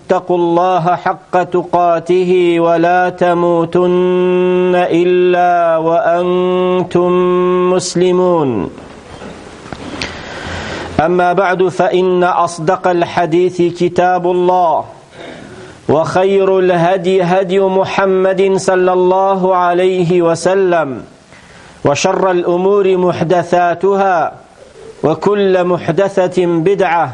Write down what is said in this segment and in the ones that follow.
اتقوا الله حق تقاته ولا تموتن إلا وأنتم مسلمون أما بعد فإن أصدق الحديث كتاب الله وخير الهدي هدي محمد صلى الله عليه وسلم وشر الأمور محدثاتها وكل محدثة بدعة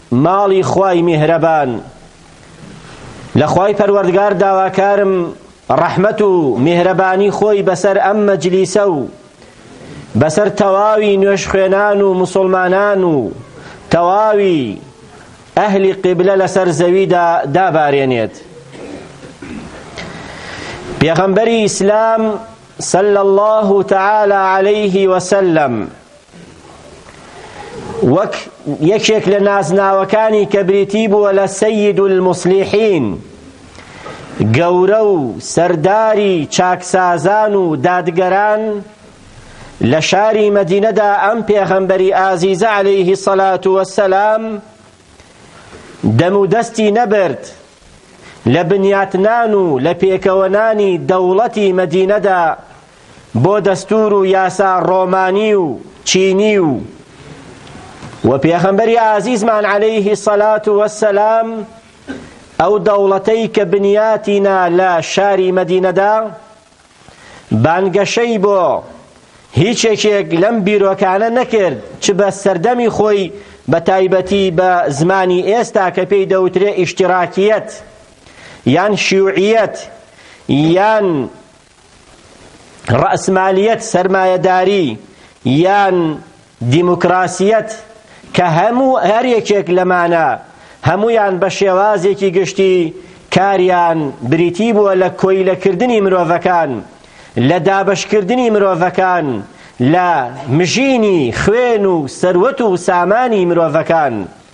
ماڵی خوای میهرەبان لە خوای پەروەردگار داواکارم ڕەحمەت و میهرەبانی خۆی بەسەر ئەم مەجلیسە و بەسەر تەواوی نوێژخوێنان و مسلمانان و تەواوی ئەهلی قیبلە لەسەر زەویدا دابارێنێت پێغەمبەری ئیسلام صلى الله تعالى عليه وسلم وەک یەکێک لە نازناوەکانی کە بریتی بووە لە سەید المسلیحین گەورە و سەرداری چاکسازان و دادگەران لە شاری مەدینەدا ئەم پێغەمبەری ئازیزە عەلەیهی سەلات وەسەلام دەم و دەستی نەبرد لە بنیاتنان و لە پێکەوەنانی دەوڵەتی مەدینەدا بۆ دەستور و یاسا ڕۆمانی و چینی و وە پێخەمبەری ئازیزمان عەلەیه سەلات وەسەلام ئەو دەوڵەتەی کە بنیاتی نا لە شاری مەدینەدا بانگەشەی بۆ هیچ یەکێک لەم بیرۆکانە نەکرد چ بە سەردەمی خۆی بە تایبەتی بە زمانی ئێستا کە پێی دەوترێ ئیشتراکیەت یان شیوعیەت یان ڕەئسمالیەت، سەرمایەداری یان دیموکراسیەت کە هەموو هەر یەکێک لەمانە هەموویان بە شێوازێکی گشتی کاریان بریتی بووە لە کۆیلەکردنی مرۆڤەکان، لە دابەشکردنی مرۆڤەکان، لە مژینی خوێن و سەروەت و سامانی مرۆڤەکان.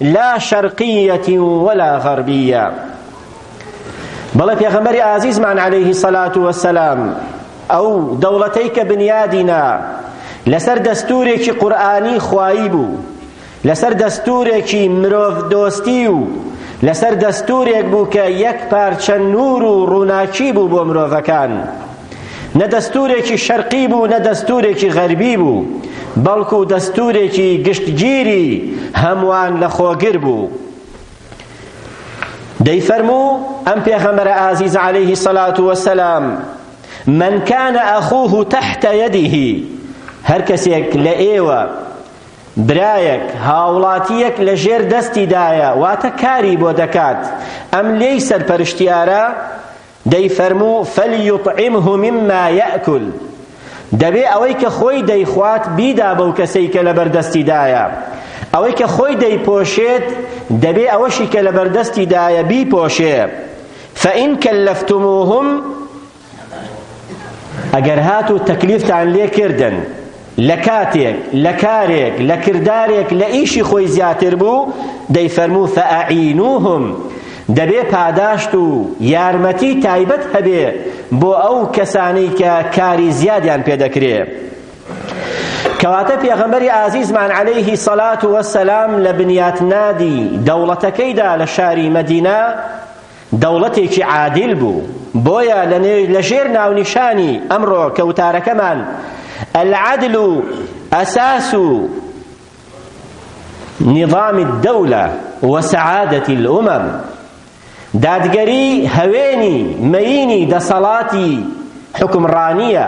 لا شرقیە ولا غربیە بەڵێ پێغەمبەری ئازیزمان عەلەیه سەلات وەسەلام ئەو دەوڵەتەی کە بنیادی نا لەسەر دەستورێکی قورئانی خوایی بوو لەسەر دەستورێکی مرۆڤ دۆستی و لەسەر دەستورێک بوو کە یەک پارچە نور و ڕووناکی بوو بۆ مرۆڤەکان نە دەستورێکی شەرقی بوو نە دەستورێکی غەربی بوو بەڵکو دەستورێکی گشتگیری هەموان لەخۆگر بوو دەیفەرموو ئەم پێغەمبەرە ئازیز عەلەیهی سەلات وەسەلام من کان ئەخوه تحت یده هەر کەسێک لە ئێوە برایەک هاوڵاتیەک لە ژێر دەستی دایە واتە کاری بۆ دەکات ئەم لێی سەرپەرشتیارە دەیفەرموو فلیطعمه مما یاکل، دەبێ ئەوەی کە خۆی دەیخوات بیدا بەو کەسەی کە لەبەر دەستیدایە، ئەوەی کە خۆی دەیپۆشێت دەبێ ئەوەشی کە لەبەر دەستیدایە بیپۆشێ، فان کلفتموهم، ئەگەر هاتوو تەکلیفتان لێکردن، لە کاتێک، لە کارێک، لە کردارێک، لە ئیشی خۆی زیاتر بوو، دەیفەرموو فەئەعینوهم، دەبێ پاداشت و یارمەتی تایبەت هەبێ بۆ ئەو کەسانەی کە کاری زیادیان پێ دەکرێ. کەواتە پێغەمبەری ئازیزمان عەلەیه سەلات وسەلام لە بنیاتنادی دەوڵەتەکەیدا لە شاری مەدینە دەوڵەتێکی عادیل بوو بۆیە لە ژێر ناونیشانی ئەمڕۆ کە وتارەکەمان العدل و ئەساس و نظام الدولە وسعادة الأمم دادگەری هەوێنی مەینی دەسەڵاتی حکمڕانیە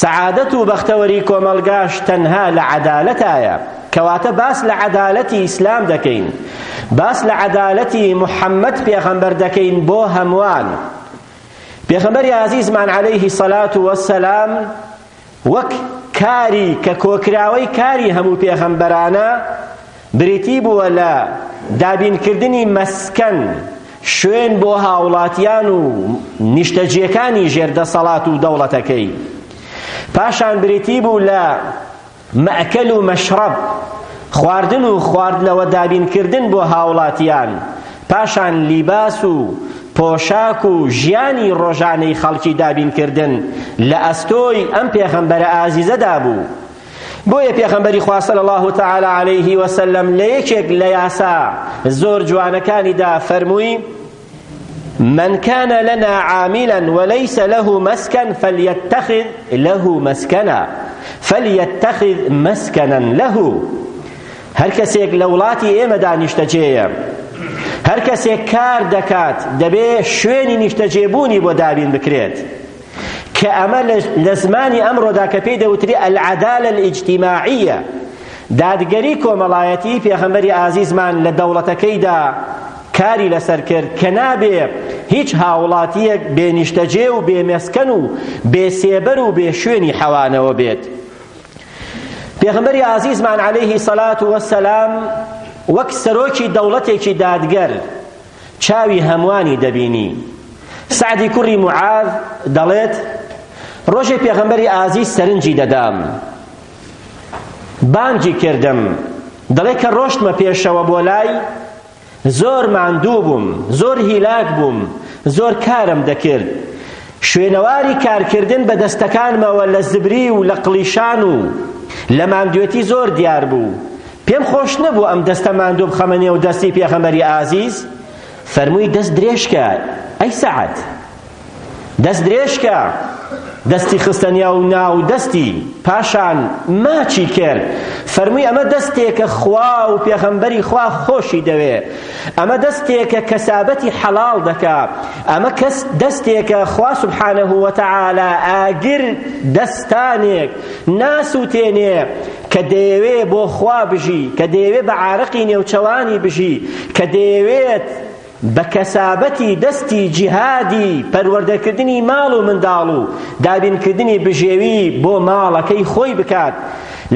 سەعادەت و بەختەوەری کۆمەڵگاش تەنها لە عەدالەتایە، کەواتە باس لە عەدالەتی ئیسلام دەکەین، باس لە عەدالەتی محەمەد پێغەمبەر دەکەین بۆ هەموان. پێغەمبەری ئازیزمان علیه الصلاة والسلام وەک کاری کە کۆکراوەی کاری هەموو پێغەمبەرانە بریتی بووە لە دابینکردنی مەسکەن، شوێن بۆ هاوڵاتیان و نیشتەجێکانی ژێر دەسەڵات و دەوڵەتەکەی. پاشان بریتی بوو لە مەئکەل و مەشڕەب، خواردن و خواردنەوە دابینکردن بۆ هاوڵاتیان، پاشان لیباس و پۆشاک و ژیانی ڕۆژانەی خەڵکی دابینکردن لە ئەستۆی ئەم پێغەمبەرە ئازیزەدا بوو بۆیە پێغەمبەری خوا صلی الله تعالی علیه و سلم لە یەکێک لە یاسا زۆر جوانەکانیدا فەرمووی من كان لنا عاملا وليس له مسكن فليتخذ له مسكنا فليتخذ مسكنا له هەر کەسێک لە وڵاتی ئێمەدا نیشتەجێیە هەر کەسێک کار دەکات دەبێ شوێنی نیشتەجێبوونی بۆ دابین بکرێت کە ئەمە لە زمانی ئەمڕۆدا کە پێی دەوتری العدالە الاجتماعیە دادگەری کۆمەڵایەتی پێغەمبەری ئازیزمان لە دەوڵەتەکەیدا کاری لەسەر کرد کە نابێ هیچ هاوڵاتیەک بێنیشتەجێ و بێمێسکەن و بێسێبەر و بێ شوێنی حەوانەوە بێت پێغمبەری ئازیزمان عليه سەلات وەسەلام وەک سەرۆکی دەوڵەتێکی دادگەر چاوی هەموانی دەبینی سەعدی کوڕی معاذ دەڵێت ڕۆژێ پێغەمبەری ئازیز سەرنجی دەدام بانگی کردم دەڵێ کە ڕۆشتمە پێشەوە بۆ لای زۆر ماندوو بووم زۆر هیلاک بووم زۆر کارم دەکرد شوێنەواری کارکردن بە دەستەکانمەوە لە زبری و لە قڵیشان و لە ماندوێتی زۆر دیار بوو پێم خۆش نەبوو ئەم دەستە ماندوو بخەمە نێو دەستی پێخەمبەری ئازیز فەرمووی دەست درێژکە ئەی سەعد دەست درێژکە دەستی خستە نێو ناو دەستی پاشان ماچی کرد فەرمووی ئەمە دەستێکە خوا و پێغەمبەری خوا خۆشی دەوێ ئەمە دەستێکە کەسابەتی حەڵاڵ دەکا ئەمە کەس دەستێکە خوا سبحانه وتعالى ئاگر دەستانێک ناسوتێنێ کە دەیەوێ بۆ خوا بژی کە دەیەوێ بە عارەقی نێوچەوانی بژی کە دەیەوێت بە کەسابەتی دەستی جیهادی پەروەردەکردنی ماڵ و منداڵ و دابینکردنی بژێوی بۆ ماڵەکەی خۆی بکات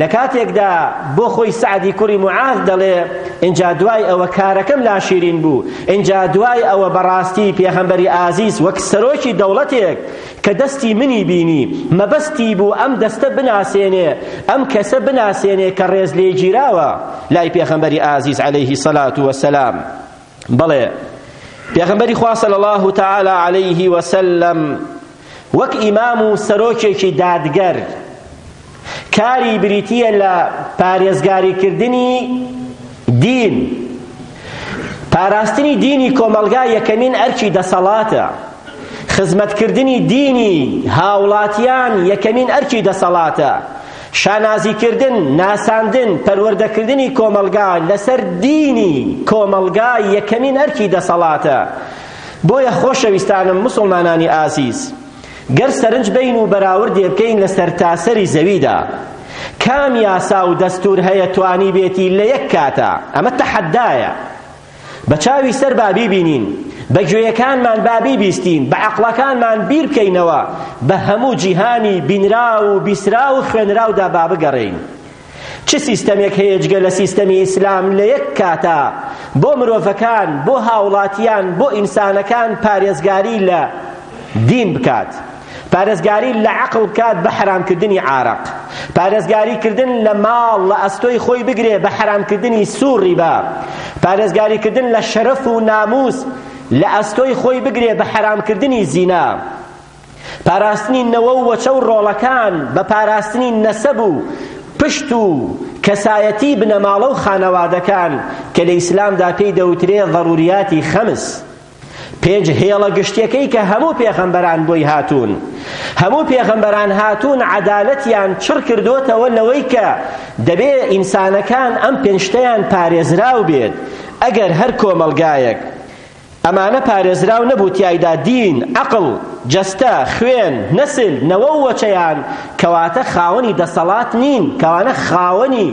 لە کاتێکدا بۆ خۆی سعدی کوڕی معاذ دەڵێ ئینجا دوای ئەوە کارەکەم لا شیرین بوو ئینجا دوای ئەوە بەڕاستی پێغەمبەری ئازیز وەک سەرۆکی دەوڵەتێک کە دەستی منی بینی مەبەستی بوو ئەم دەستە بناسێنێ ئەم کەسە بناسێنێ کە ڕێز لێ گیراوە لای پێغەمبەری ئازیز عەلەیهی سەلات وەسەلام بەڵێ پێغەمبەری خوا صلی الله تعالی علیه وسلم وەک ئیمام و سەرۆکێکی دادگەر کاری بریتییە لە پارێزگاریکردنی دین. پاراستنی دینی کۆمەڵگا یەکەمین ئەرکی دەسەڵاتە. خزمەتکردنی دینی هاوڵاتیان یەکەمین ئەرکی دەسەڵاتە. شانازیکردن، ناساندن، پەروەردەکردنی کۆمەڵگا لەسەر دینی کۆمەڵگا یەکەمین ئەرکی دەسەڵاتە. بۆیە خۆشەویستانم مسوڵمانانی ئازیز، گەر سەرنج بەین و بەراوردێ بکەین لە سەرتاسەری زەویدا کام یاسا و دەستور هەیە توانی بێتی لە یەک کاتا ئەمە تەحەدایە بە چاوی سەر با بیبینین بە گوێیەکانمان با بیبیستین بە عەقڵەکانمان بیر بکەینەوە بە هەموو جیهانی بینراو و بیسراو و خوێنراودا با بگەڕێین چ سیستەمێک هەیە جگە لە سیستەمی ئیسلام لە یەک کاتا بۆ مرۆڤەکان بۆ هاوڵاتیان بۆ ئینسانەکان پارێزگاری لە دین بکات پارێزگاری لە عقل بکات بە حرامکردنی عارق پارێزگاری کردن لە ماڵ لە ئەستۆی خۆی بگرێ بە حرامکردنی سوور ڕیبا پارێزگاری کردن لە شەرەف و ناموس لە ئەستۆی خۆی بگرێ بە حرامکردنی زینا پاراستنی نەوە و وەچە و ڕۆڵەکان بە پاراستنی نەسەب و پشت و کەسایەتی بنەماڵە و خانەوادەکان کە لە ئیسلامدا پێی دەوترێ ضروریاتی خەمس پێنج هێڵە گشتیەکەی کە هەموو پێغەمبەران بۆی هاتوون هەموو پێغەمبەران هاتوون عەدالەتیان چڕ کردوتەوە لەوەی کە دەبێ ئینسانەکان ئەم پێنجتەیان پارێزراو بێت ئەگەر هەر کۆمەڵگایەک ئەمانە پارێزراو نەبوو تیایدا دین، عەقڵ، جەستە، خوێن، نەسل، نەوە و وەچەیان کەواتە خاوەنی دەسەڵات نین، کەوانە خاوەنی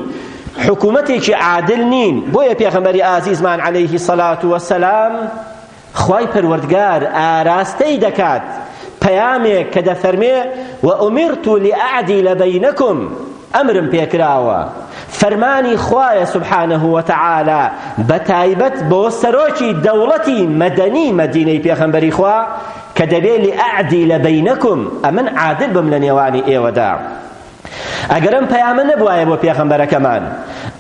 حکومەتێکی عادل نین، بۆیە پێغەمبەری ئازیزمان علیە صلوە و سلام خوای پەروەردگار ئاراستەی دەکات پەیامێک کە دەفەرمێ وە ئومرت لئەعدیل بینکم ئەمرم پێکراوە فەرمانی خوایە سبحانه وتعالی بەتایبەت بۆ سەرۆکی دەوڵەتی مەدەنی مەدینەی پێخەمبەری خوا کە دەبێ لئەعدیلە بەینەکم ئەمن عادل بم لە نێوانی ئێوەدا ئەگەر ئەم پەیامە نەبوایە بۆ پێخەمبەرەکەمان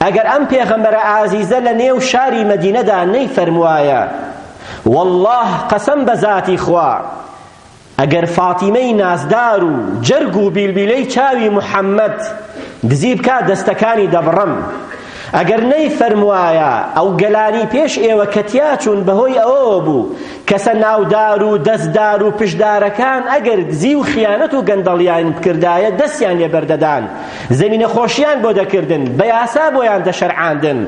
ئەگەر ئەم پێخەمبەرە ئازیزە لە نێو شاری مەدینەدا نەیفەرموایە والله قەسەم بە ذاتی خوا ئەگەر فاتیمەی نازدار و جەرگ و بیلبیلەی چاوی محەمەد دزی بکا دەستەکانی دەبڕم ئەگەر نەیفەرموایە ئەو گەلانی پێش ئێوە کە تیاچوون بەهۆی ئەوەوە بوو کەسە ناودار و دەستدار و پشدارەکان ئەگەر دزی و خیانەت و گەندەڵیان بکردایە دەستیان لێ بەردەدان زەمینە خۆشیان بۆ دەکردن بە یاسا بۆیان دەشەرعاندن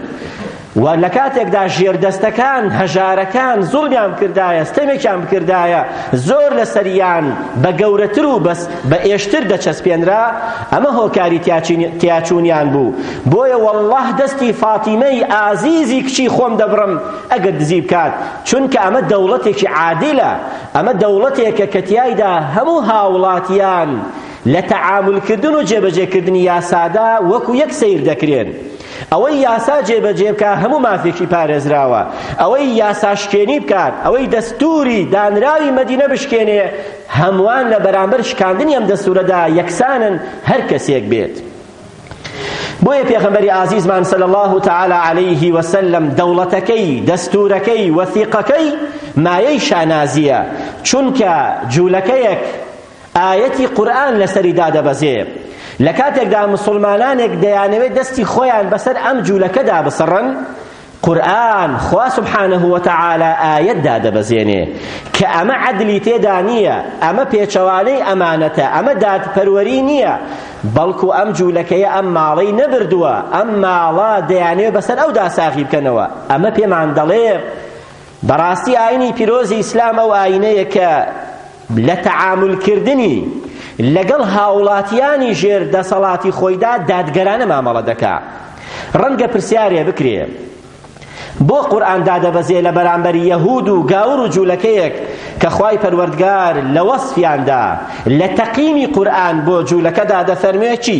و لە کاتێکدا ژێردەستەکان هەژارەکان زوڵمیان بکردایە ستەمێکیان بکردایە زۆر لەسەریان بە گەورەتر و بەس بە ئێشتر دەچەسپێنرا ئەمە هۆکاری تیاچوونیان بوو بۆیە والله دەستی فاتیمەی ئازیزی کچی خۆم دەبڕم ئەگەر دزی بکات چونکە ئەمە دەوڵەتێکی عادلە ئەمە دەوڵەتێکە کە تیایدا هەموو هاوڵاتیان لە تەعاملکردن و جێبەجێکردنی یاسادا وەکو یەک سەیر دەکرێن ئەوەی یاسا جێبەجێ بکات هەموو مافێکی پارێزراوە، ئەوەی یاساشکێنی بکات، ئەوەی دەستووری دانراوی مەدینە بشکێنێ، هەمووان لە بەرامبەر شکاندنی ئەم دەستوورەدا یەکسانن هەر کەسێک بێت. بۆیە پێغەمبەری ئازیزمان صلی الله تعالی علیه وسلم دەوڵەتەکەی، دەستوورەکەی، وەثیقەکەی مایەی شانازییە، چونکە جوولەکەیەک ئایەتی قورئان لەسەری دادەبەزێ لەکاتێکدا مسلمانانێک دەیانەوێت دەستی خۆیان بەسەر ئەم جوولەکەدا بسڕن قورآن خوا سبحانه وتعالى آیت داده بزینه که اما عدلی تیدا نیه اما پیچوانی امانته اما داد پروری نیه بەڵکو ئەم جوولەکەیە ئەم ماڵەی نەبردووە ئەم ماڵە دەیانێ بەسەر ئەودا ساغی بکەنەوە ئەمە پێمان دەڵێ بەڕاستی ئاینی پیرۆزی ئیسلام ئەو ئاینەیە کە لە تەعامول کردنی لەگەڵ هاوڵاتیانی ژێر دەسەڵاتی خۆیدا دادگەرانە مامەڵە دەکا ڕەنگە پرسیارێ بکرێ بۆ قورآن دادەبەزێ لە بەرامبەر یەهود و گاور و جوولەکەیەک کە خوای پەروەردگار لە وەسفیاندا لە تەقینی قورآن بۆ جوولەکەدا دەفەرموێ چی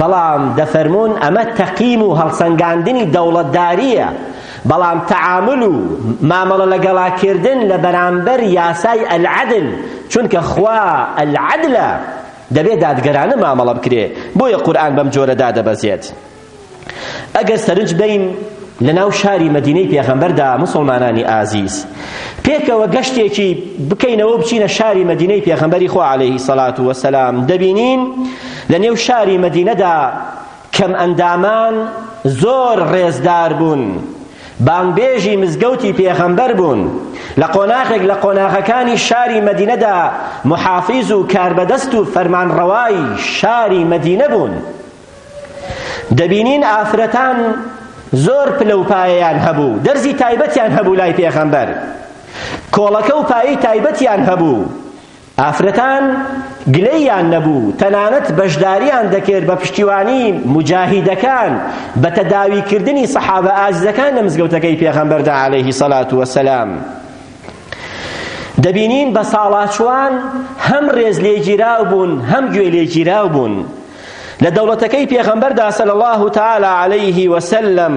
بەڵام دەفەرموون ئەمە تەقیم و هەڵسەنگاندنی دەوڵەتدارییە بەڵام تەعامل و مامەڵە لەگەڵا کردن لە بەرامبەر یاسای العدل چونکە خوا العدلە دەبێت دادگەرانە مامەڵە بکرێت بۆیە قورئان بەم جۆرە دادەبەزێت ئەگەر سەرنج بەین لەناو شاری مەدینەی پێغەمبەردا مسلمانانی ئازیز پێکەوە گەشتێکی بکەینەوە بچینە شاری مەدینەی پێغەمبەری خۆ عەلەیهی سەڵات وەسەلام دەبینین لە نێو شاری مەدینەدا کەم ئەندامان زۆر ڕێزدار بوون بانبێژی مزگەوتی پێغەمبەر بوون لە قۆناغێک لە قۆناغەکانی شاری مەدینەدا محافیز و کاربەدەست و فەرمانڕەوای شاری مەدینە بوون دەبینین ئافرەتان زۆر پلە و پایەیان هەبوو دەرزی تایبەتیان هەبوو لای پێغەمبەر کۆڵەکە و پایی تایبەتیان هەبوو ئافرەتان گلەیان نەبوو تەنانەت بەشداریان دەکرد بە پشتیوانی مجاهیدەکان بە تەداویکردنی سەحابە ئازیزەکان لە مزگەوتەکەی پێغەمبەردا عەلەیهی سەلات وەسەلام دەبینین بە ساڵاچوان هەم ڕێز لێگیراو بوون هەم گوێ لێگیراو بوون لە دەوڵەتەکەی پێغەمبەردا صلی اللە تعالی علیه وسلم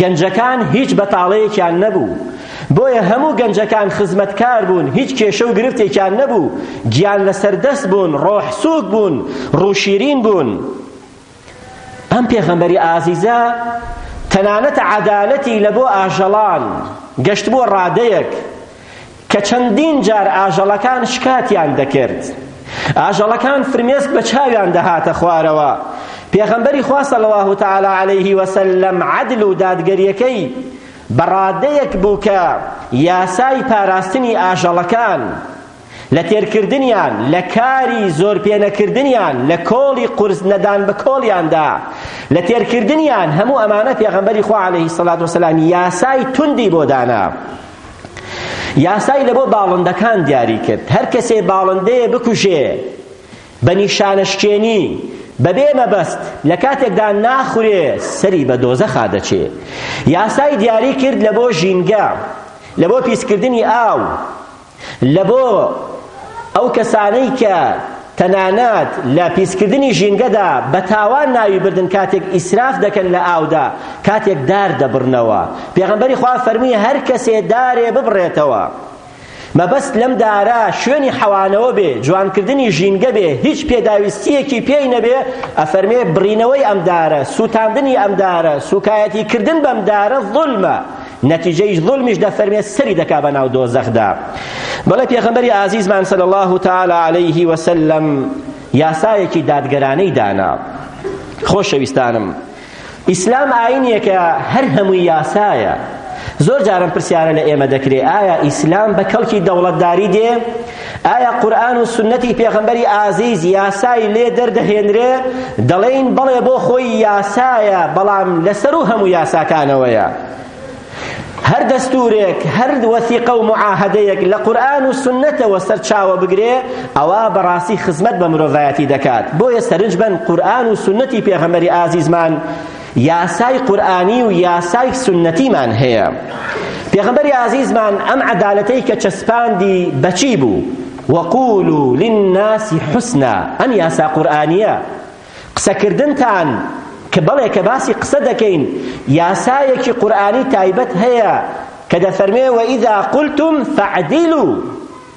گەنجەکان هیچ بەتاڵەیەکیان نەبوو بۆیە هەموو گەنجەکان خزمەتکار بوون هیچ کێشە و گرفتێکیان نەبوو گیان لەسەر دەست بوون ڕۆح سووک بوون ڕوشیرین بوون ئەم پێغەمبەری ئازیزە تەنانەت عەدالەتی لە بۆ ئاژەڵان گەشتبووە ڕادەیەک کە چەندین جار ئاژەڵەکان شکاتیان دەکرد ئاژەڵەکان فرمێسک بە چاویان دەهاتە خوارەوە پێغەمبەری خوا صلی الله تعالی علیه وسلم عدل و دادگەریەکەی بەڕادەیەک بوو کە یاسای پاراستنی ئاژەڵەکان لە تێرکردنیان لە کاری زۆر پێنەکردنیان لە کۆڵی قرس نەدان بە کۆڵیاندا لە تێرکردنیان هەموو ئەمانە پێغەمبەری خوا عەلەیهی سەڵات وسەلام یاسای توندی بۆ دانا یاسای لەبۆ باڵندەکان دیاری کرد هەر کەسێ باڵندەیە بکوژێ بە نیشانەشکێنی بەبێ مەبەست لە کاتێکدا ناخورێ سەری بە دۆزەخا دەچێ یاسای دیاری کرد لە بۆ ژینگە لە بۆ پیسکردنی ئاو لە بۆ ئەو کەسانەی کە تەنانەت لە پیسکردنی ژینگەدا بە تاوان ناوی بردن کاتێک ئیسراف دەکەن لە ئاودا کاتێک دار دەبڕنەوە پێغەمبەری خوا فەرمووی هەر کەسێ دارێ ببڕێتەوە مەبەست لەم دارە شوێنی حەوانەوە بێ جوانکردنی ژینگە بێ هیچ پێداویستیەکی پێی نەبێ ئەفەرمێ بڕینەوەی ئەم دارە سووتاندنی ئەم دارە سوکایەتی کردن بەم دارە ظلمە نەتیجەی زوڵمیش دەفەرمێ سەری دەکا بە ناو دۆزەخدا بەڵێ پێغەمبەری ئازیزمان صلی الله تعالی علیه وسلم یاسایەکی دادگەرانەی دانا خۆشەویستانم ئیسلام ئاینیەکە هەر هەمووی یاسایە زۆر جارم پرسیارە لە ئێمە دەکرێ ئایا ئیسلام بە کەڵکی دەوڵەتداری دێ ئایا قورئان و سنەتی پێغەمبەری ئازیز یاسای لێ دەردەهێنرێ دەڵێین بەڵێ بۆ خۆی یاسایە بەڵام لەسەر و هەموو یاساکانەوەیە هەر دەستورێک هەر وەثیقە و معاهدەیەک لە قورئان و سنەتەوە سەرچاوە بگرێ ئەوە بەڕاستی خزمەت بە مرۆڤایەتی دەکات بۆیە سەرنج بەن قورئان و سنەتی پێغەمبەری ئازیزمان یاسای قورئانی و یاسای سوننەتیمان هەیە پێغەمبەری ئازیزمان ئەم عەدالەتەی کە چەسپاندی بەچی بوو وقولوا للناس حسنا ئەم یاسا قورئانیە قسەکردنتان کە بەڵێ کە باسی قسە دەکەین یاسایەکی قورئانی تایبەت هەیە کە دەفەرمێ وئیدا قلتم فعدیلو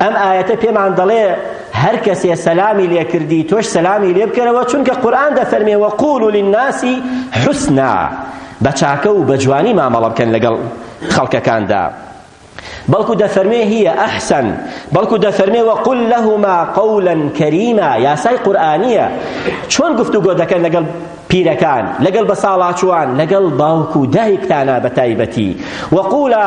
ئەم ئایەتە پێمان دەڵێ هەر کەسێ سەلامی لێ کردی تۆش سەلامی لێ بکەرەوە چونکە قورئان دەفەرمێ وەقولوا للناس حسنا بە چاکە و بە جوانی مامەڵە بکەن لەگەڵ خەڵکەکاندا بەڵکو دەفەرمێ هیە ئەحسن بەڵکو دەفەرمێ وەقل لەهما قولا کەریما یاسای قورئانیە چۆن گفتوگۆ دەکەن لەگەڵ پیرەکان لەگەڵ بەساڵاچوان لەگەڵ باوک و دایکتانە بە تایبەتی وەقولا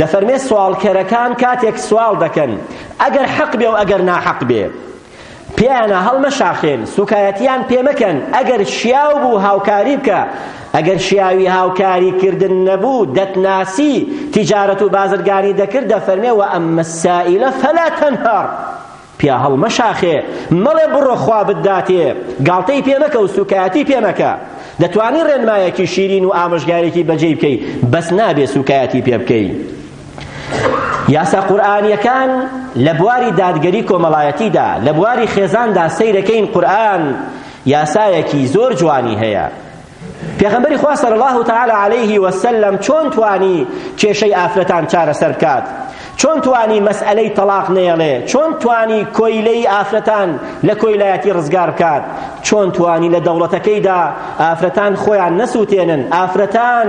دەفەرمێت سواڵکەرەکان کاتێک سواڵ دەکەن ئەگەر حەق بێ و ئەگەر ناحەق بێ پێیانە هەڵمەشاخێن سوکایەتیان پێمەکەن ئەگەر شیاو بوو هاوکاری بکە ئەگەر شیاوی هاوکاری کردن نەبوو دەتناسی تیجارەت و بازرگانی دەکرد دەفەرمێ وە ئەمە سائیلە فەلا تەنهار پیا هەڵمەشاخێ، مەڵێ بڕۆ خوا بتداتێ، گاڵتەی پێ مەکە و سووکایەتی پێ مەکە. دەتوانی ڕێنمایەکی شیرین و ئامۆژگاریی بەجێی بکەی، بەس نابێ سووکایەتی پێ بکەی. یاسا قورئانییەکان لە بواری دادگەری کۆمەڵایەتیدا، لە بواری خێزاندا سەیرەکەین قورئان یاسایەکی زۆر جوانی هەیە. پێغەمبەری خوا صلی الله تعالی علیه و سلم چۆن توانی کێشەی ئافرەتان چارەسەر بکات چۆن توانی مەسئلەی تەڵاق نەیەڵێ چۆن توانی کۆیلەی ئافرەتان لە کۆیلایەتی ڕزگار بکات چۆن توانی لە دەوڵەتەکەیدا ئافرەتان خۆیان نەسووتێنن ئافرەتان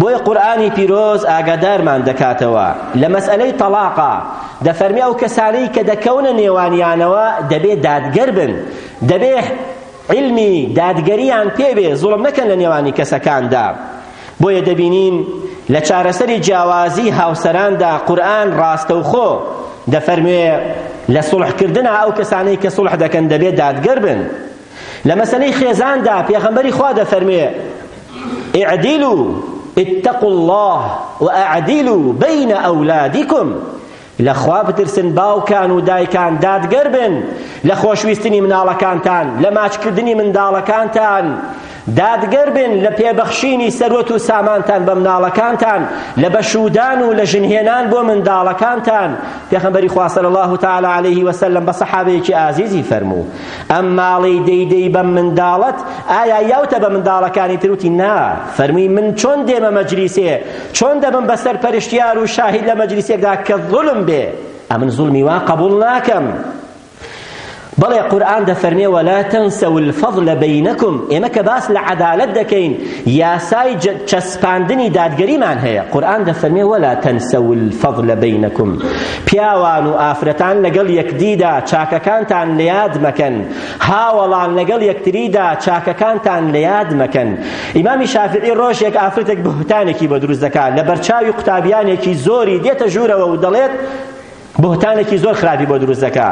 بۆیە قورئانی پیرۆز ئاگادارمان دەکاتەوە لە مەسئەلەی تەڵاقا دەفەرمی ئەو کەسانەی کە دەکەونە نێوانیانەوە دەبێ دادگەر بن دەبێ علمی دادگەریان پێبێ زوڵم نەکەن لە نێوانی کەسەکاندا بۆیە دەبینین لە چارەسەری جیاوازی هاوسەراندا قورئان ڕاستەوخۆ دەفەرموێ لە سوڵحکردنا ئەو کەسانەی کە سوڵح دەکەن دەبێت دادگەر بن لە مەسەلەی خێزاندا پێغەمبەری خوا دەفەرمێ اعدلوا اتقوا الله واعدلوا بين اولادكم لە خوا بترسن باوکان و دایکان دادگەر بن لە خۆشویستنی مناڵەکانتان لە ماچکردنی منداڵەکانتان دادگەر بن لە پێبەخشینی سەروەت و سامانتان بە مناڵەکانتان لە بەشوودان و لە ژنهێنان بۆ منداڵەکانتان پێخەمبەری خوا صلی الله تعالی علیه و سلم بە سەحابەیەکی ئازیزی فەرموو ئەم ماڵی دەیدەی بە منداڵت ئایا یاوتە بە منداڵەکانی تروتی نا فەرمووی من چۆن دێمە مەجلیسێ چۆن دەبم بەسەر پەرشتیار و شاهید لە مەجلیسێکدا کە ظلم بێ ئەمن زوڵمی وا قبول ناکەم بەڵێ قورئان دەفەرمێ ولا تنسوا الفضل بینکم ئێمە کە باس لە عەدالەت دەکەین یاسای چەسپاندنی دادگەریمان هەیە قورئان دەفەرمێ ولا تنسوا الفضل بینکم پیاوان و ئافرەتان لەگەڵ یەکدیدا چاکەکانتان لە یاد مەکەن هاوەڵان لەگەڵ یەکتریدا چاکەکانتان لە یاد مەکەن ئیمامی شافعی ڕۆژێک ئافرەتێک بهتانێکی بۆ دروست دەکات لە بەرچاوی قوتابیانێکی زۆری دێتە ژوورەوە و دەڵێت بوهتانێکی زۆر خراپی بۆ دروست دەکا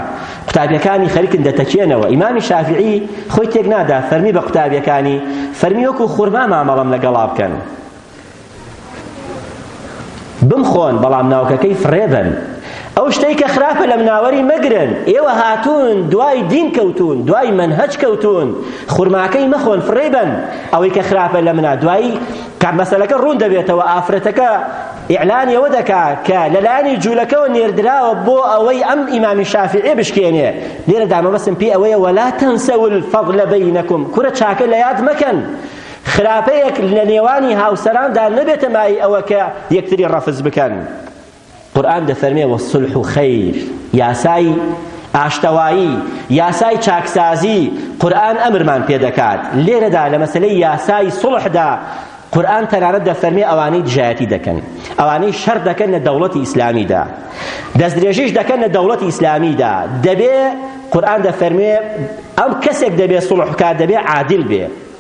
قوتابیەکانی خەریکن دەتەکێنەوە ئیمامی شافعی خۆی تێک نادا فەرمی بە قوتابیەکانی فەرمی وەکو خورما مامەڵەم لەگەڵا بکەن بمخۆن بەڵام ناوکەکەی فڕێبن ئەو شتەی کە خراپە لە مناوەری مەگرن ئێوە هاتوون دوای دین کەوتون دوای منهج کەوتون خورماکەی مەخۆن فڕێبن ئەوەی کە خراپە لە منا دوایی کە مەسەلەکە ڕوون دەبێتەوە ئافرەتەکە ئیعلانی ئەوە دەکا کە لەلایەنی جوولەکەوە نێردراوە بۆ ئەوەی ئەم ئیمامی شافعی بشکێنێ لێرە دامەبەسم پێ ئەوەیە وەلا تەنسەو الفەضل بەینەکم کورە چاکە لە یاد مەکەن خراپەیەک لە نێوانی هاوسەراندا نەبێتە مای ئەوە کە یەکتری ڕەفز بکەن قورئان دەفەرمێ والصلح خیر یاسای ئاشتەوایی یاسای چاکسازی قورئان ئەمرمان پێ دەکات لێرەدا لە مەسەلەی یاسای صلحدا قورئان تەنانەت دەفەرمێ ئەوانەی دژایەتی دەکەن ئەوانەی شەر دەکەن لە دەوڵەتی ئیسلامیدا دەستدرێژیش دەکەن لە دەوڵەتی ئیسلامیدا دەبێ قورئان دەفەرمێ ئەم کەسێک دەبێ صلح بکات دەبێ عادل بێ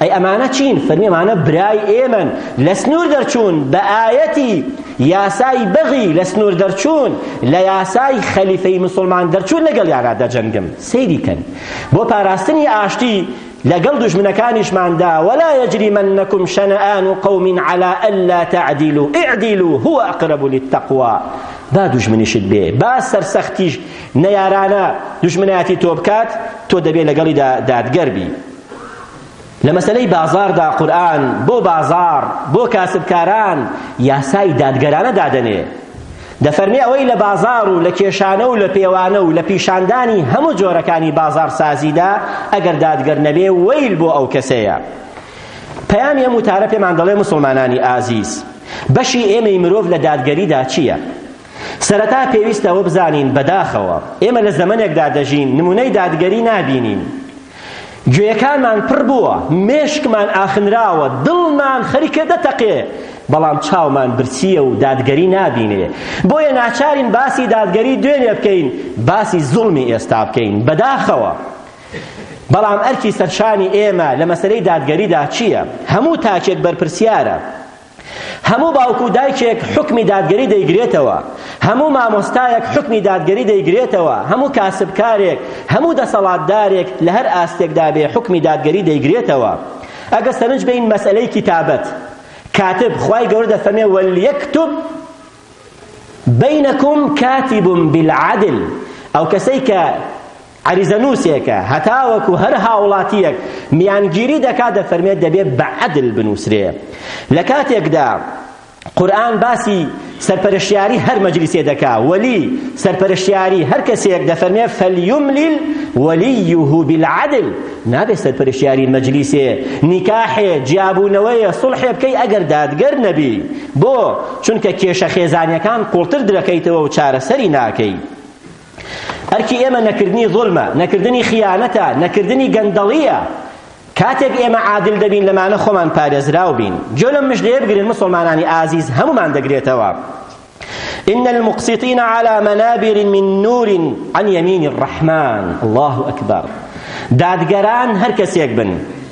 ئەی ئەمانە چین فەرمی ئەمانە برای ئێمەن لە سنوور دەرچوون بە ئایەتی یاسای بەغی لە سنوور دەرچوون لە یاسای خەلیفەی مسلمان دەرچوون لەگەڵ یارا دەجەنگم سەیری کەن بۆ پاراستنی ئاشتی لەگەڵ دوژمنەکانیشماندا ولا يجرمنكم شنآن قوم على ألا تعدلوا اعدلوا هو أقرب للتقوى با دوژمنیشت بێ با سەرسەختیش نەیارانە دوژمنایەتی تۆ بکات تۆ دەبێ لەگەڵیدا دادگەر بی لە مەسەلەی بازاڕدا قورئان بۆ بازاڕ بۆ کاسبکاران یاسای دادگەرانە دادەنێ دەفەرمی ئەوەی لە بازار و لە کێشانە و لە پێوانە و لە پیشاندانی هەموو جۆرەکانی بازار سازیدا ئەگەر دادگەر نەبێ وەیل بۆ ئەو کەسەیە پەیامی ئەم وتارە پێمان دەڵێ مسلمانانی ئازیز بەشی ئێمەی مرۆڤ لە دادگەریدا چییە سەرەتا پێویستەوە بزانین بەداخەوە ئێمە لە زەمنێکدا دەژین نمونەی دادگەری نابینین گوێیەکانمان پڕ بووە، مێشکمان ئاخنراوە، دڵمان خەریکە دەتەقێ، بەڵام چاومان برسییە و دادگەری نابینێ. بۆیە ناچارین باسی دادگەری دوێنێ بکەین، باسی زوڵمی ئێستا بکەین. بەداخەوە. بەڵام ئەرکی سەرشانی ئێمە لە مەسەلەی دادگەریدا چییە؟ هەموو تاکێک بەرپرسیارە. هەموو باوک و دایکێک حوکمی دادگەری دەیگرێتەوە، هەموو مامۆستایەک حوکمی دادگەری دەیگرێتەوە، هەموو کاسبکارێک، هەموو دەسەڵاتدارێک لە هەر ئاستێکدا بێ حوکمی دادگەری دەیگرێتەوە. ئەگە سەرنج بەین مەسەلەی کیتابەت، کاتب، خوای گەورە دەفەرمێ ولیکتب بینکم کاتب بالعدل ئەو کەسەی کە عەریزەنووسێکە هەتاوەکو هەر هاوڵاتییەک میانگیری دەکات دەفەرمێت دەبێت بە عەدل بنووسرێ لە کاتێکدا قورئان باسی سەرپەرشتیاری هەر مەجلیسێ دەکا وەلی سەرپەرشتیاری هەر کەسێک دەفەرمێ فەلیوملیل وەلیه بالعدل نابێ سەرپەرشتیاری مەجلیسێ نیکاحێ جیابوونەوەیە سڵحێ بکەی ئەگەر دادگەر نەبی بۆ چونکە کێشە خێزانیەکان قوڵتر درەکەیتەوە و چارەسەری ناکەی ئەرکی ئێمە نەکردنی زوڵمە، نەکردنی خیانەتە، نەکردنی گەندەڵییە. کاتێک ئێمە عادل دەبین لەمانە خۆمان پارێزراو بین. گوێ لەم مژدەیە بگرن موسڵمانانی ئازیز هەموومان دەگرێتەوە. إن المقسطين على منابر من نور عن يمين الرحمن الله أكبر دادگەران هەر کەسێک بن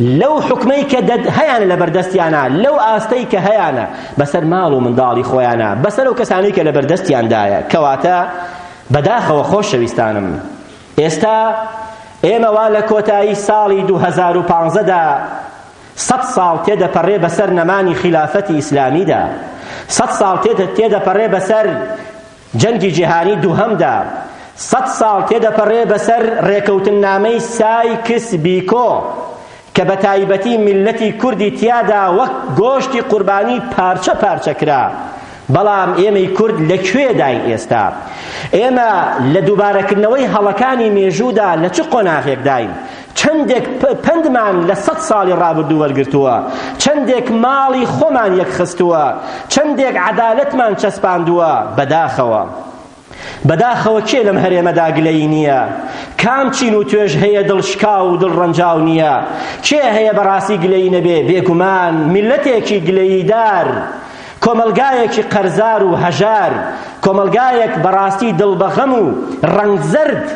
لەو حوکمەی کە هەیانە لەبەردەستیانە لەو ئاستەی کە هەیانە بەسەر ماڵ و منداڵی خۆیانە بەسەر ئەو کەسانەی کە لەبەردەستیاندایە کەواتە بەداخەوە خۆشەویستانم ئێستا ئێمە وا لە کۆتایی ساڵی 2015 دا سەد ساڵ تێدەپەڕێ بەسەر نەمانی خلافەتی ئیسلامیدا سەد ساڵ تێدەپەڕێ بەسەر جەنگی جیهانی دووهەمدا سەد ساڵ تێدەپەڕێ بەسەر ڕێکەوتننامەی سایکس بیکۆ کە بە تایبەتی میللەتی کوردی تیادا وەک گۆشتی قوربانی پارچە پارچە کرا بەڵام ئێمەی کورد لە کوێداین ئێستا ئێمە لە دووبارەکردنەوەی هەڵەکانی مێژوودا لە چ قۆناغێکداین چەندێک پەندمان لە سەد ساڵی ڕابردوو وەرگرتووە، چەندێک ماڵی خۆمان یەکخستووە، چەندێک عەدالەتمان چەسپاندووە، بەداخەوە. بەداخەوە کێ لەم هەرێمەدا گلەیی نییە؟ کام چین و توێژهەیە دڵشکاو و دڵڕەنجاو نییە؟ کێ هەیە بەڕاستی گلەیی نەبێ؟ بێگومان میللەتێکی گلەییدار، کۆمەڵگایەکی قەرزار و هەژار، کۆمەڵگایەک بەڕاستی دڵ بە غەم و ڕەنگ زەرد،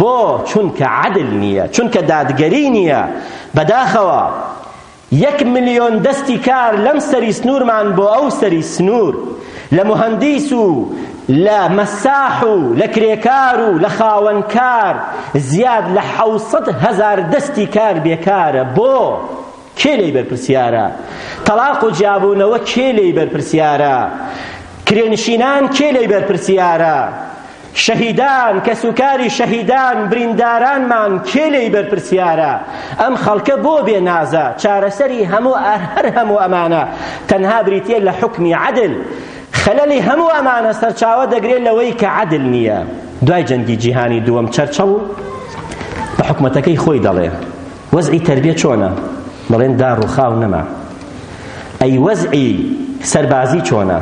بۆ؟ چونکە عەدل نییە، چونکە دادگەری نییە، بەداخەوە یەک ملیۆن دەستی کار لەم سەری سنوورمان بۆ ئەو سەری سنوور، لە موهەندیس و لە مەساح و لە کرێکار و لە خاوەن کار، زیاد لە حەوسەد هەزار دەستی کار بێکارە، بۆ؟ کێ لێی بەرپرسیارە؟ تەڵاق و جیابوونەوە کێ لێی بەرپرسیارە؟ کرێنشینان کێ لێی بەرپرسیارە؟ شەهیدان کەسوکاری شەهیدان بریندارانمان کێ لێی بەرپرسیارە ئەم خەڵکە بۆ بێ نازە چارەسەری هەموو هەر هەموو ئەمانە تەنها بریتە لە حکمی عدل خەلەلی هەموو ئەمانە سەرچاوە دەگرێت لەوەی کە عدل نییە دوای جەنگی جیهانی دووەم چەرچڵ بە حکومەتەکەی خۆی دەڵێ وەزعی تەربیە چۆنە؟ دەڵێن دا ڕوخاو نەما. ئەی وەزعی سەربازی چۆنە؟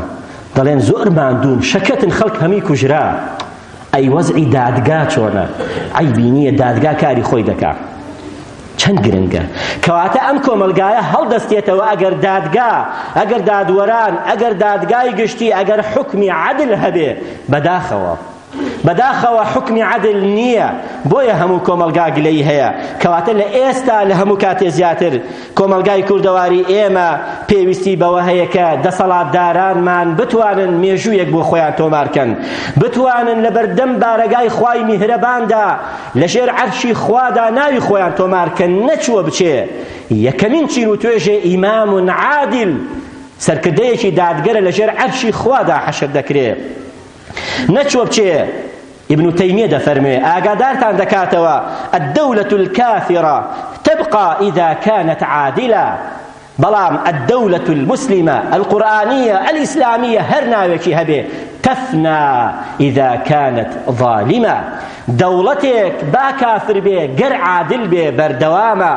دەڵێن زۆر ماندوون شەکەتن خەڵک هەمی کوژرا. ئەی وەزعی دادگا چۆنە؟ عەیبی نییە دادگا کاری خۆی دەکا. چەند گرنگە کەواتە ئەم کۆمەلگایە هەڵدەستێتەوە ئەگەر دادگا ئەگەر دادوەران ئەگەر دادگای گشتی ئەگەر حکمی عادل هەبێ بەداخەوە بەداخەوە حوکمی عەدل نییە بۆیە هەموو کۆمەڵگا گلەی هەیە کەواتە لە ئێستا لە هەموو کاتێ زیاتر کۆمەڵگای کوردەواری ئێمە پێویستی بەوە هەیە کە دەسەڵاتدارانمان بتوانن مێژوویەک بۆ خۆیان تۆمارکەن بتوانن لە بەردەم بارەگای خوای میهرەباندا لەژێر عەرشی خوادا ناوی خۆیان تۆمارکەن نەچووە بچێ یەکەمین چین و توێژێ ئیمام عادل سەرکردەیەکی دادگەرە لەژێر عەرشی خوادا حەشر دەکرێت نەچوە بچێ ابن تيمية دفرمي أقدارتان دكاتوا الدولة الكافرة تبقى إذا كانت عادلة بلام الدولة المسلمة القرآنية الإسلامية هر ناوكي هبه تفنا إذا كانت ظالمة دەوڵەتێک با کافر بێ گەر عادل بێ بەردەوامە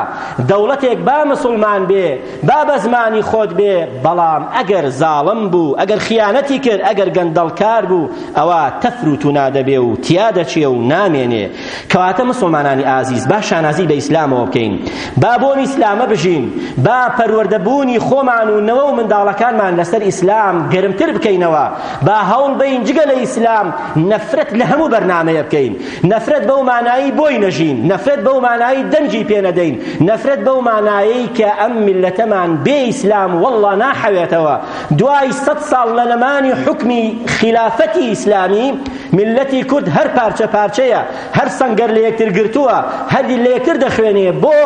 دەوڵەتێک با مسوڵمان بێ با بە زمانی خۆت بێ بەڵام ئەگەر زاڵم بوو ئەگەر خیانەتی کرد ئەگەر گەندەڵکار بوو ئەوە تەفر و تونا دەبێ و تیا دەچێ و نامێنێ کەواتە مسوڵمانانی ئازیز با شانازی بە ئیسلامەوە بکەین با بۆ ئیسلامە بژین با پەروەردەبوونی خۆمان و نەوە و منداڵەکانمان لەسەر ئیسلام گەرمتر بکەینەوە با هەوڵ بەین جگە لە ئیسلام نەفرەت لە هەموو بەرنامەیە بکەین نەفرەت بەو مانایی بۆی نەژین نەفرەت بەو مانایی دەنگی پێ نەدەین نەفرەت بەو مانایی کە ئەم میلەتەمان بێ ئیسلام واللە ناحەوێتەوە دوای سەد ساڵ نەنەمانی حکمی خلافەتی ئیسلامی میلەتی کورد هەر پارچە پارچەیە هەر سەنگەر لە یەکتر گرتووە هەردی لە یەکتر دەخوێنێ بۆ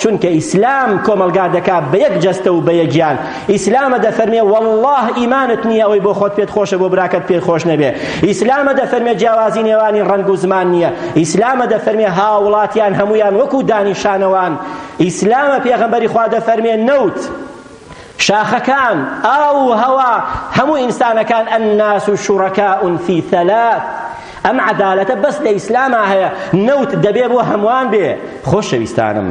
چونکە ئیسلام کۆمەڵگا دەکا بە یەک جەستە و بە یەک گیان ئیسلامە دەفەرمێ واللە ئیمانت نییە ئەوەی بۆ خۆت پێت خۆشە بۆ براکەت پێت خۆش نەبێ ئیسلامە دەفەرمێ جیاوازی نێوانی ڕەنگ و زمان نییە ئیسلامە دەفەرمێ هاوڵاتیان هەمویان وەکو دانیشانەوان ئیسلامە پێغەمبەری خوا دەفەرمێ نەوت شاخەکان ئاو و هەوا هەموو ئینسانەکان الناس شرکاء فی ثلاث ئەم عەدالەتە بەس لە ئیسلاما هەیە نەوت دەبێ بۆ هەمووان بێ خۆشەویستانم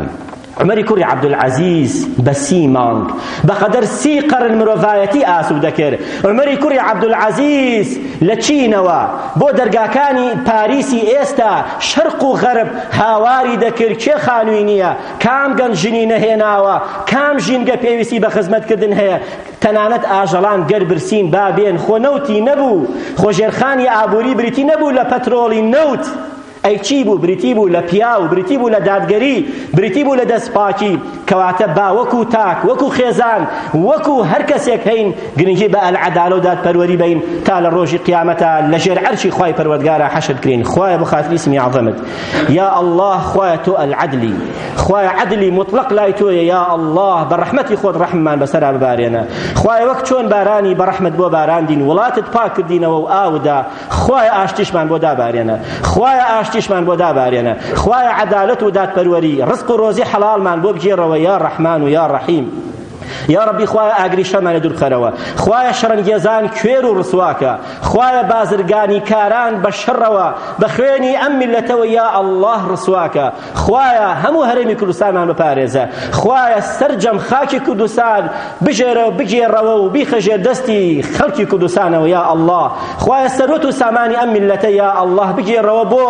عومەری کوڕی عەبدولعەزیز بە سی مانگ بە قەدەر سی قەرن مرۆڤایەتی ئاسوودە کرد. عومەری کوڕی عەبدولعەزیز لە چینەوە بۆ دەرگاکانی پاریسی ئێستا، شەرق و غەرب، هاواری دەکرد، کێ خانووی نییە؟ کام گەنج ژنی نەهێناوە؟ کام ژینگە پێویستی بە خزمەتکردن هەیە؟ تەنانەت ئاژەڵان گەر برسین با بێن، خۆ نەوتی نەبوو، خۆ ژێرخانی ئابووری بریتی نەبوو لە پەترۆڵی نەوت. ئەی چی بوو بریتی بوو لە پیاو بریتی بوو لە دادگەری بریتی بوو لە دەست پاکی کەواتە با وەکو تاک وەکو خێزان وەکو هەر کەسێک هەین گرنگی بە العدالە و دادپەروەری بین تا لە ڕۆژی قیامەتە لە ژێر عەرشی خوای پەروەردگارە حەشر کرین خوایە بۆ خاتری اسمی عظمت یا الله خوایە تۆ العدلی خوایە عدلی مطلق لای تۆیە یا الله بە ڕەحمەتی خۆت ڕەحممان بەسەرا ببارێنە خوایە وەک چۆن بارانی بە ڕەحمەت بۆ باراندین وڵاتت پاک کردینەوە و ئاودا خوایە ئاشتیشمان بۆ دابارێنە خوایە ئاشتیشمان بۆ دابارێنە خوایە عەدالەت و دادپەروەری ڕزق و ڕۆزی حەڵاڵمان بۆ بگێڕەوە یا ڕەحمان و یا ڕەحیم یا ڕبی خوایە ئاگری شەمانە دوورخەرەوە خوایە شەڕەنگێزان کوێر و ڕسواکە خوایە بازرگانی کاران بە شەڕەوە بە خوێنی ئەم میلەتەوە یا ئەڵڵاه ڕسواکە خوایە هەموو هەرێمی کوردستانمان بپارێزە خوایە سەرجەم خاکی کوردستان بژێرە و بگێڕەوە و بیخەژێر دەستی خەڵکی کوردستانەوە یا ئەڵڵا خوایە سەروەت و سامانی ئەم میلەتە یا ئەڵڵا بگێڕەوە بۆ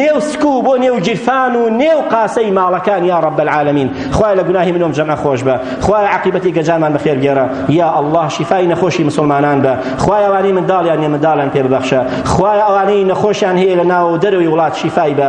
نێو سکو و بۆ نێو گیرفان و نێو قاسەی ماڵەکان یا ڕەب العالمین خوایە لە گوناهی منۆم جەمع خۆش بە خوایە عقیبەتی گەجامان بەخێر گێڕە یا ئەڵڵا شیفای نەخۆشی مسلمانان بە خوایە وانەی منداڵیان نێ منداڵیان پێ ببەخشە خوایە ئەوانەی نەخۆشیان هەیە لە ناو دەرەوەی وڵات شیفای بە